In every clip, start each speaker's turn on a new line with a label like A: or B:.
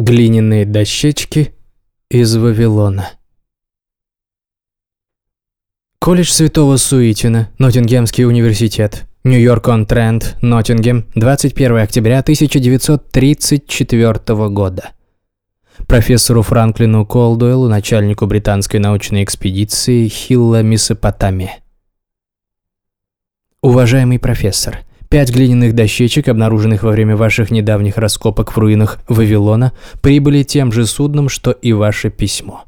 A: Глиняные дощечки из Вавилона. Колледж Святого Суитина, Ноттингемский университет, Нью-Йорк-он-Тренд, Ноттингем, 21 октября 1934 года. Профессору Франклину Колдуэллу, начальнику британской научной экспедиции Хилла Месопотамия. Уважаемый профессор, Пять глиняных дощечек, обнаруженных во время ваших недавних раскопок в руинах Вавилона, прибыли тем же судном, что и ваше письмо.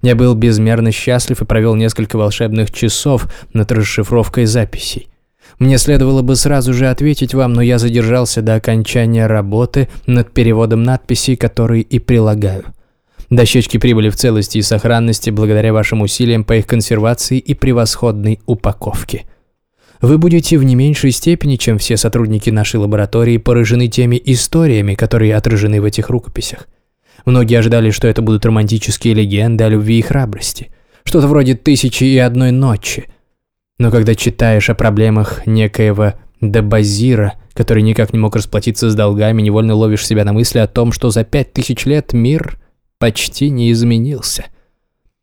A: Я был безмерно счастлив и провел несколько волшебных часов над расшифровкой записей. Мне следовало бы сразу же ответить вам, но я задержался до окончания работы над переводом надписей, которые и прилагаю. Дощечки прибыли в целости и сохранности благодаря вашим усилиям по их консервации и превосходной упаковке. Вы будете в не меньшей степени, чем все сотрудники нашей лаборатории, поражены теми историями, которые отражены в этих рукописях. Многие ожидали, что это будут романтические легенды о любви и храбрости. Что-то вроде «Тысячи и одной ночи». Но когда читаешь о проблемах некоего Дебазира, который никак не мог расплатиться с долгами, невольно ловишь себя на мысли о том, что за пять тысяч лет мир почти не изменился.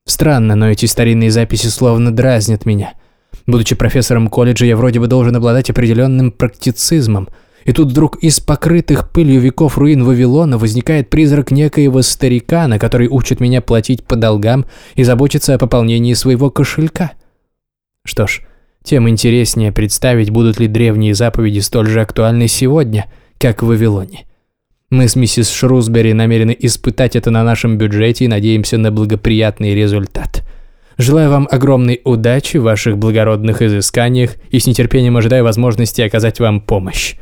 A: Странно, но эти старинные записи словно дразнят меня – Будучи профессором колледжа, я вроде бы должен обладать определенным практицизмом. И тут вдруг из покрытых пылью веков руин Вавилона возникает призрак некоего старикана, который учит меня платить по долгам и заботиться о пополнении своего кошелька. Что ж, тем интереснее представить, будут ли древние заповеди столь же актуальны сегодня, как в Вавилоне. Мы с миссис Шрусбери намерены испытать это на нашем бюджете и надеемся на благоприятный результат. Желаю вам огромной удачи в ваших благородных изысканиях и с нетерпением ожидаю возможности оказать вам помощь.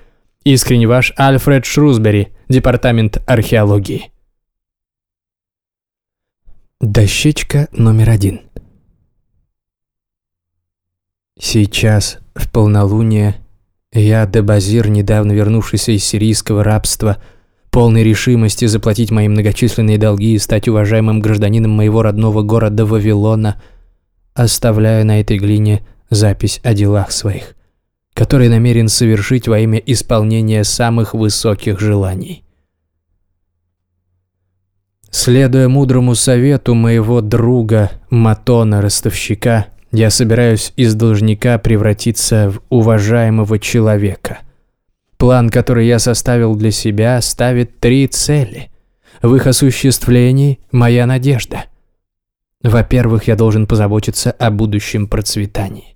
A: Искренне ваш Альфред Шрусбери, Департамент археологии. Дощечка номер один. Сейчас, в полнолуние, я, Дебазир, недавно вернувшийся из сирийского рабства, полной решимости заплатить мои многочисленные долги и стать уважаемым гражданином моего родного города Вавилона, оставляю на этой глине запись о делах своих, которые намерен совершить во имя исполнения самых высоких желаний. Следуя мудрому совету моего друга Матона Ростовщика, я собираюсь из должника превратиться в уважаемого человека – План, который я составил для себя, ставит три цели. В их осуществлении моя надежда. Во-первых, я должен позаботиться о будущем процветании.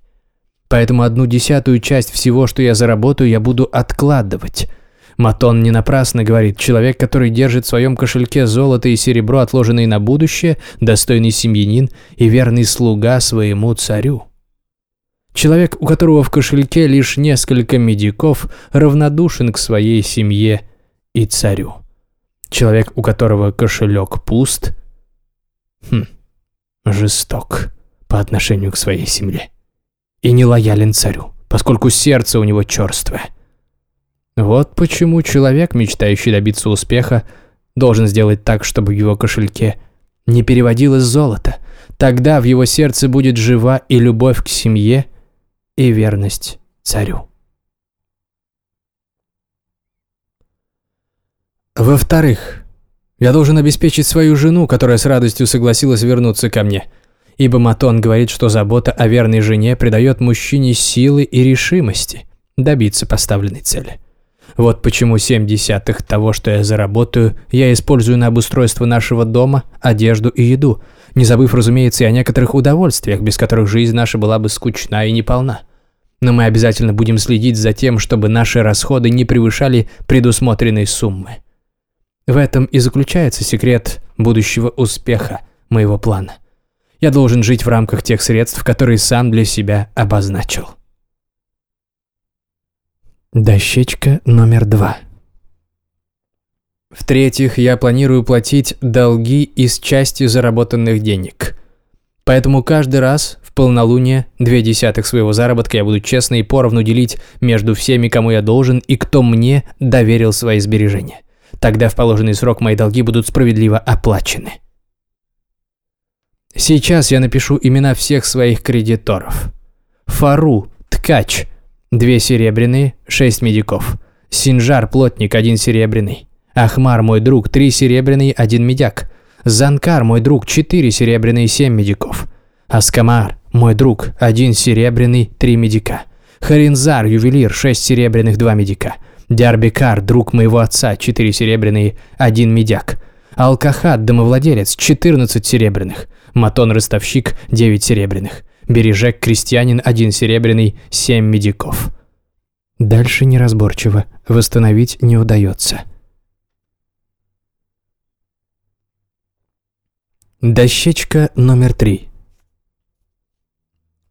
A: Поэтому одну десятую часть всего, что я заработаю, я буду откладывать. Матон не напрасно говорит, человек, который держит в своем кошельке золото и серебро, отложенные на будущее, достойный семьянин и верный слуга своему царю. Человек, у которого в кошельке лишь несколько медиков, равнодушен к своей семье и царю. Человек, у которого кошелек пуст, хм, жесток по отношению к своей семье и не лоялен царю, поскольку сердце у него черствое. Вот почему человек, мечтающий добиться успеха, должен сделать так, чтобы в его кошельке не переводилось золото. Тогда в его сердце будет жива и любовь к семье, и верность царю. Во-вторых, я должен обеспечить свою жену, которая с радостью согласилась вернуться ко мне, ибо Матон говорит, что забота о верной жене придает мужчине силы и решимости добиться поставленной цели. Вот почему семь десятых того, что я заработаю, я использую на обустройство нашего дома, одежду и еду, не забыв, разумеется, и о некоторых удовольствиях, без которых жизнь наша была бы скучна и неполна. Но мы обязательно будем следить за тем, чтобы наши расходы не превышали предусмотренной суммы. В этом и заключается секрет будущего успеха моего плана. Я должен жить в рамках тех средств, которые сам для себя обозначил. Дощечка номер два. В-третьих, я планирую платить долги из части заработанных денег. Поэтому каждый раз в полнолуние две десятых своего заработка я буду честно и поровну делить между всеми, кому я должен и кто мне доверил свои сбережения. Тогда в положенный срок мои долги будут справедливо оплачены. Сейчас я напишу имена всех своих кредиторов. Фару, ткач, Две серебряные, шесть медиков. Синжар, плотник, один серебряный. Ахмар, мой друг, три серебряные, один медяк. Занкар, мой друг, четыре серебряные, семь медиков. Аскамар, мой друг, один серебряный, три медика. Харинзар, ювелир, шесть серебряных, два медика. Дярбикар, друг моего отца, четыре серебряные, один медяк. Алкахат, домовладелец, четырнадцать серебряных. Матон, ростовщик, девять серебряных. Бережек, крестьянин, один серебряный, семь медиков. Дальше неразборчиво, восстановить не удается. Дощечка номер три.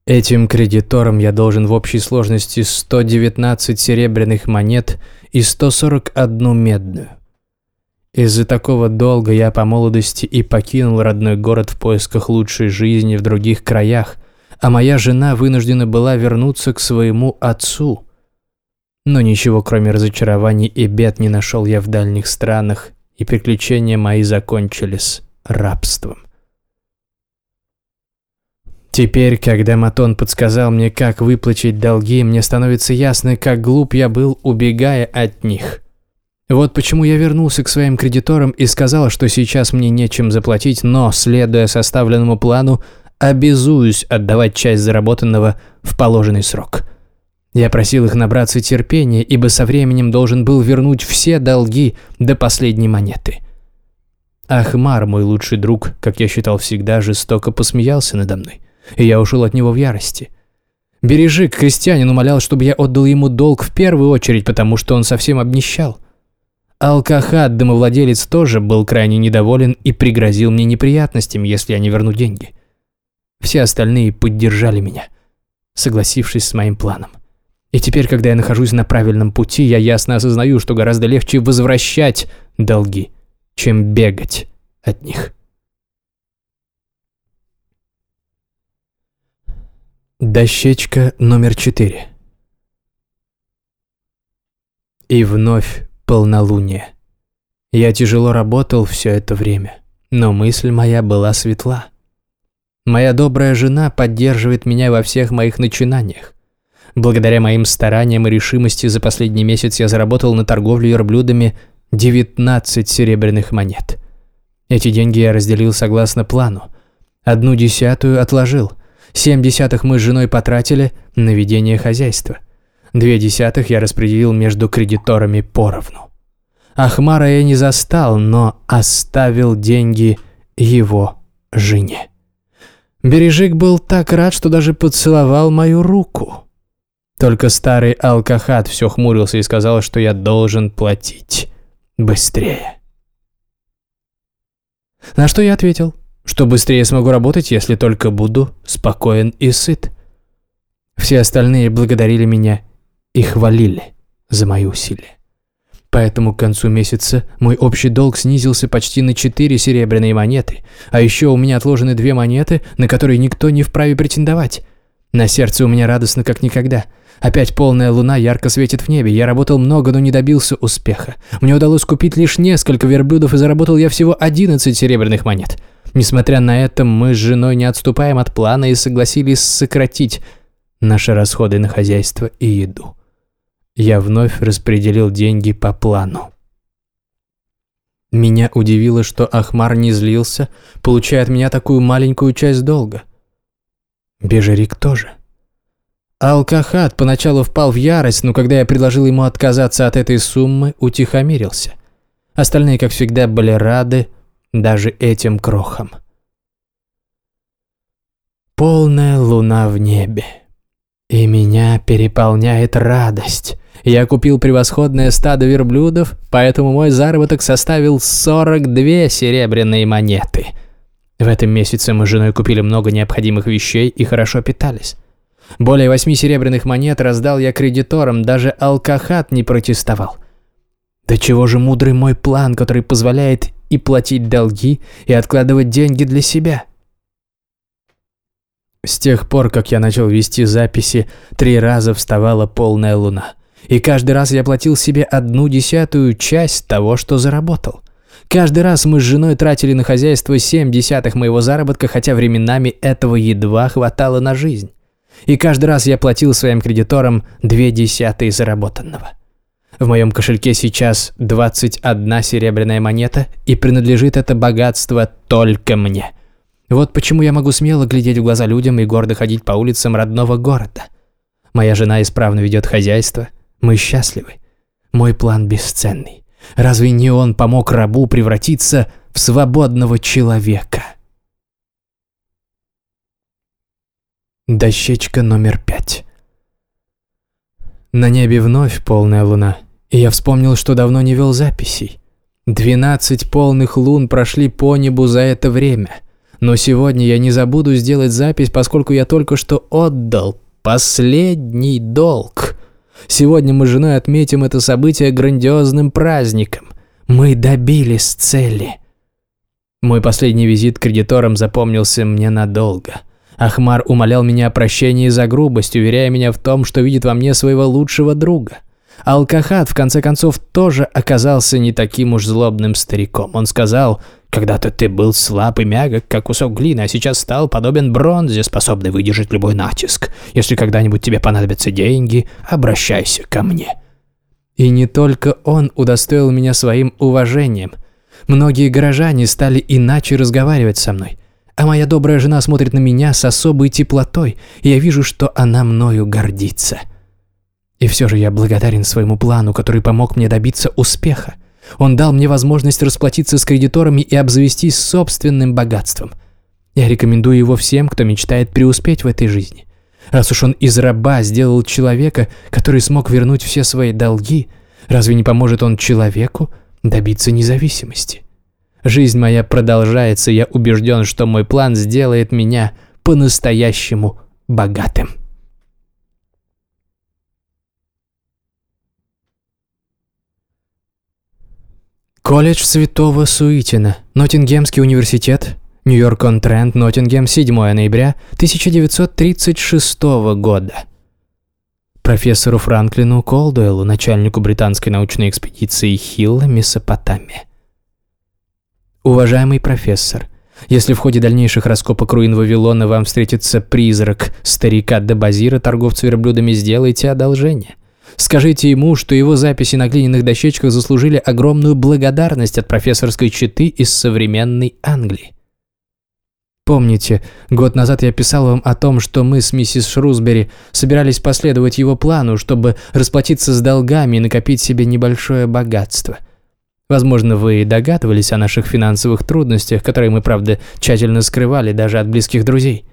A: Этим кредиторам я должен в общей сложности 119 серебряных монет и 141 медную. Из-за такого долга я по молодости и покинул родной город в поисках лучшей жизни в других краях, а моя жена вынуждена была вернуться к своему отцу. Но ничего, кроме разочарований и бед, не нашел я в дальних странах, и приключения мои закончились рабством. Теперь, когда Матон подсказал мне, как выплатить долги, мне становится ясно, как глуп я был, убегая от них. Вот почему я вернулся к своим кредиторам и сказал, что сейчас мне нечем заплатить, но, следуя составленному плану, обязуюсь отдавать часть заработанного в положенный срок. Я просил их набраться терпения, ибо со временем должен был вернуть все долги до последней монеты. Ахмар, мой лучший друг, как я считал всегда, жестоко посмеялся надо мной и я ушел от него в ярости. Бережик, крестьянин, умолял, чтобы я отдал ему долг в первую очередь, потому что он совсем обнищал. Алкахат, домовладелец, тоже был крайне недоволен и пригрозил мне неприятностями, если я не верну деньги. Все остальные поддержали меня, согласившись с моим планом. И теперь, когда я нахожусь на правильном пути, я ясно осознаю, что гораздо легче возвращать долги, чем бегать от них. Дощечка номер четыре. И вновь полнолуние. Я тяжело работал все это время, но мысль моя была светла. Моя добрая жена поддерживает меня во всех моих начинаниях. Благодаря моим стараниям и решимости за последний месяц я заработал на торговле верблюдами 19 серебряных монет. Эти деньги я разделил согласно плану. Одну десятую отложил – Семь десятых мы с женой потратили на ведение хозяйства. Две десятых я распределил между кредиторами поровну. Ахмара я не застал, но оставил деньги его жене. Бережик был так рад, что даже поцеловал мою руку. Только старый алкахат все хмурился и сказал, что я должен платить быстрее. На что я ответил, что быстрее смогу работать, если только буду спокоен и сыт. Все остальные благодарили меня и хвалили за мои усилия. Поэтому к концу месяца мой общий долг снизился почти на 4 серебряные монеты, а еще у меня отложены две монеты, на которые никто не вправе претендовать. На сердце у меня радостно как никогда – Опять полная луна ярко светит в небе. Я работал много, но не добился успеха. Мне удалось купить лишь несколько верблюдов, и заработал я всего 11 серебряных монет. Несмотря на это, мы с женой не отступаем от плана и согласились сократить наши расходы на хозяйство и еду. Я вновь распределил деньги по плану. Меня удивило, что Ахмар не злился, получая от меня такую маленькую часть долга. Бежерик тоже. Алкахат поначалу впал в ярость, но когда я предложил ему отказаться от этой суммы, утихомирился. Остальные, как всегда, были рады даже этим крохам. Полная луна в небе. И меня переполняет радость. Я купил превосходное стадо верблюдов, поэтому мой заработок составил 42 серебряные монеты. В этом месяце мы с женой купили много необходимых вещей и хорошо питались. Более восьми серебряных монет раздал я кредиторам, даже алкахат не протестовал. Да чего же мудрый мой план, который позволяет и платить долги, и откладывать деньги для себя. С тех пор, как я начал вести записи, три раза вставала полная луна. И каждый раз я платил себе одну десятую часть того, что заработал. Каждый раз мы с женой тратили на хозяйство семь десятых моего заработка, хотя временами этого едва хватало на жизнь и каждый раз я платил своим кредиторам две десятые заработанного. В моем кошельке сейчас 21 серебряная монета, и принадлежит это богатство только мне. Вот почему я могу смело глядеть в глаза людям и гордо ходить по улицам родного города. Моя жена исправно ведет хозяйство, мы счастливы. Мой план бесценный. Разве не он помог рабу превратиться в свободного человека? Дощечка номер пять. На небе вновь полная луна, и я вспомнил, что давно не вел записей. Двенадцать полных лун прошли по небу за это время – но сегодня я не забуду сделать запись, поскольку я только что отдал последний долг. Сегодня мы с женой отметим это событие грандиозным праздником. Мы добились цели. Мой последний визит к кредиторам запомнился мне надолго. Ахмар умолял меня о прощении за грубость, уверяя меня в том, что видит во мне своего лучшего друга. Алкахат, в конце концов, тоже оказался не таким уж злобным стариком. Он сказал, когда-то ты был слаб и мягок, как кусок глины, а сейчас стал подобен бронзе, способный выдержать любой натиск. Если когда-нибудь тебе понадобятся деньги, обращайся ко мне». И не только он удостоил меня своим уважением. Многие горожане стали иначе разговаривать со мной. А моя добрая жена смотрит на меня с особой теплотой, и я вижу, что она мною гордится. И все же я благодарен своему плану, который помог мне добиться успеха. Он дал мне возможность расплатиться с кредиторами и обзавестись собственным богатством. Я рекомендую его всем, кто мечтает преуспеть в этой жизни. Раз уж он из раба сделал человека, который смог вернуть все свои долги, разве не поможет он человеку добиться независимости? Жизнь моя продолжается, я убежден, что мой план сделает меня по-настоящему богатым. Колледж Святого Суитина, Ноттингемский университет, Нью-Йорк-он-Трент, Ноттингем, 7 ноября 1936 года. Профессору Франклину Колдуэллу, начальнику британской научной экспедиции Хилла, Месопотамия. Уважаемый профессор, если в ходе дальнейших раскопок руин Вавилона вам встретится призрак старика Дебазира, торговца верблюдами, сделайте одолжение. Скажите ему, что его записи на глиняных дощечках заслужили огромную благодарность от профессорской четы из современной Англии. Помните, год назад я писал вам о том, что мы с миссис Шрусбери собирались последовать его плану, чтобы расплатиться с долгами и накопить себе небольшое богатство. Возможно, вы догадывались о наших финансовых трудностях, которые мы, правда, тщательно скрывали даже от близких друзей.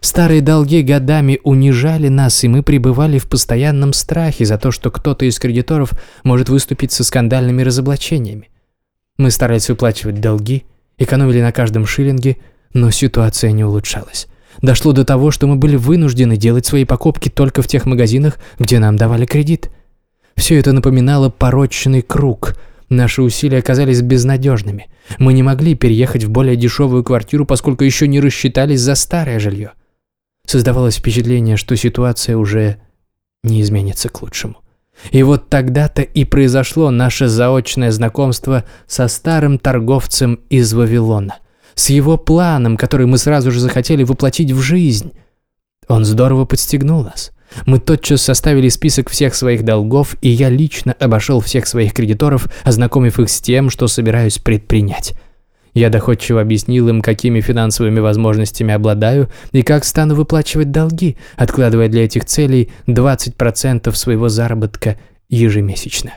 A: Старые долги годами унижали нас, и мы пребывали в постоянном страхе за то, что кто-то из кредиторов может выступить со скандальными разоблачениями. Мы старались выплачивать долги, экономили на каждом шиллинге, но ситуация не улучшалась. Дошло до того, что мы были вынуждены делать свои покупки только в тех магазинах, где нам давали кредит. Все это напоминало порочный круг. Наши усилия оказались безнадежными. Мы не могли переехать в более дешевую квартиру, поскольку еще не рассчитались за старое жилье. Создавалось впечатление, что ситуация уже не изменится к лучшему. И вот тогда-то и произошло наше заочное знакомство со старым торговцем из Вавилона, с его планом, который мы сразу же захотели воплотить в жизнь. Он здорово подстегнул нас. Мы тотчас составили список всех своих долгов, и я лично обошел всех своих кредиторов, ознакомив их с тем, что собираюсь предпринять. Я доходчиво объяснил им, какими финансовыми возможностями обладаю и как стану выплачивать долги, откладывая для этих целей 20% своего заработка ежемесячно.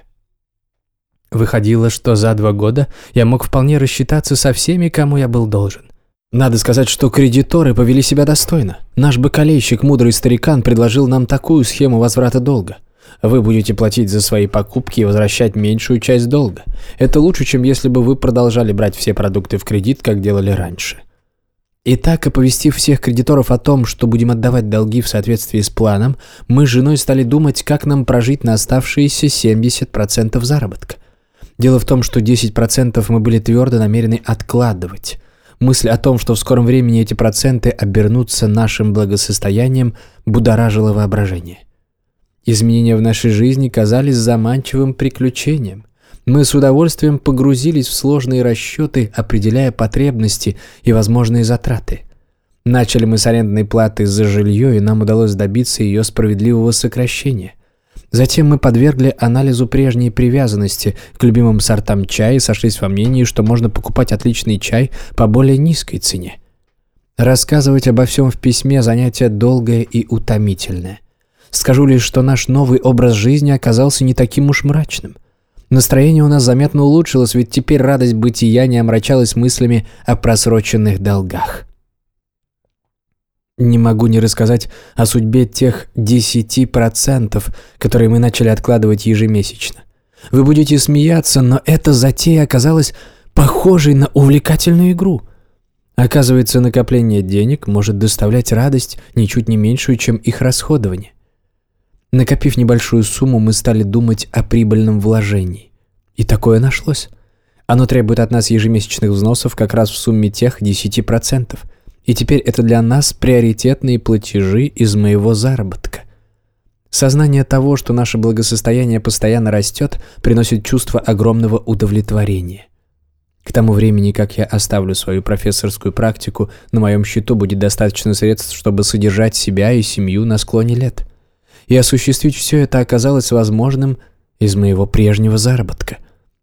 A: Выходило, что за два года я мог вполне рассчитаться со всеми, кому я был должен. Надо сказать, что кредиторы повели себя достойно. Наш бакалейщик, мудрый старикан, предложил нам такую схему возврата долга – вы будете платить за свои покупки и возвращать меньшую часть долга. Это лучше, чем если бы вы продолжали брать все продукты в кредит, как делали раньше. Итак, оповестив всех кредиторов о том, что будем отдавать долги в соответствии с планом, мы с женой стали думать, как нам прожить на оставшиеся 70% заработка. Дело в том, что 10% мы были твердо намерены откладывать. Мысль о том, что в скором времени эти проценты обернутся нашим благосостоянием, будоражила воображение. Изменения в нашей жизни казались заманчивым приключением. Мы с удовольствием погрузились в сложные расчеты, определяя потребности и возможные затраты. Начали мы с арендной платы за жилье, и нам удалось добиться ее справедливого сокращения. Затем мы подвергли анализу прежней привязанности к любимым сортам чая и сошлись во мнении, что можно покупать отличный чай по более низкой цене. Рассказывать обо всем в письме – занятие долгое и утомительное. Скажу лишь, что наш новый образ жизни оказался не таким уж мрачным. Настроение у нас заметно улучшилось, ведь теперь радость бытия не омрачалась мыслями о просроченных долгах. Не могу не рассказать о судьбе тех 10%, которые мы начали откладывать ежемесячно. Вы будете смеяться, но эта затея оказалась похожей на увлекательную игру. Оказывается, накопление денег может доставлять радость ничуть не меньшую, чем их расходование. Накопив небольшую сумму, мы стали думать о прибыльном вложении. И такое нашлось. Оно требует от нас ежемесячных взносов как раз в сумме тех 10%. И теперь это для нас приоритетные платежи из моего заработка. Сознание того, что наше благосостояние постоянно растет, приносит чувство огромного удовлетворения. К тому времени, как я оставлю свою профессорскую практику, на моем счету будет достаточно средств, чтобы содержать себя и семью на склоне лет. И осуществить все это оказалось возможным из моего прежнего заработка.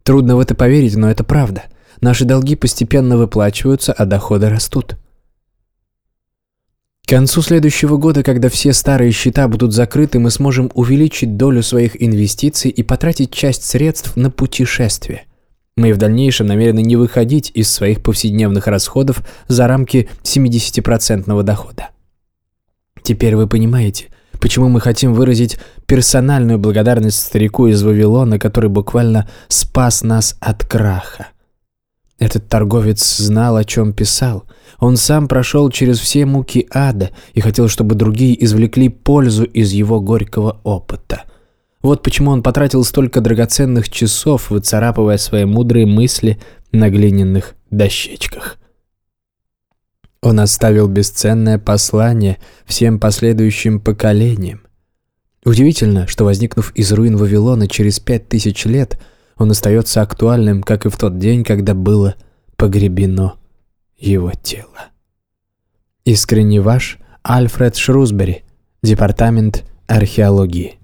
A: Трудно в это поверить, но это правда. Наши долги постепенно выплачиваются, а доходы растут. К концу следующего года, когда все старые счета будут закрыты, мы сможем увеличить долю своих инвестиций и потратить часть средств на путешествие. Мы в дальнейшем намерены не выходить из своих повседневных расходов за рамки 70% дохода. Теперь вы понимаете, почему мы хотим выразить персональную благодарность старику из Вавилона, который буквально спас нас от краха. Этот торговец знал, о чем писал. Он сам прошел через все муки ада и хотел, чтобы другие извлекли пользу из его горького опыта. Вот почему он потратил столько драгоценных часов, выцарапывая свои мудрые мысли на глиняных дощечках. Он оставил бесценное послание всем последующим поколениям. Удивительно, что возникнув из руин Вавилона через пять тысяч лет – он остается актуальным, как и в тот день, когда было погребено его тело. Искренне ваш Альфред Шрусбери, Департамент археологии.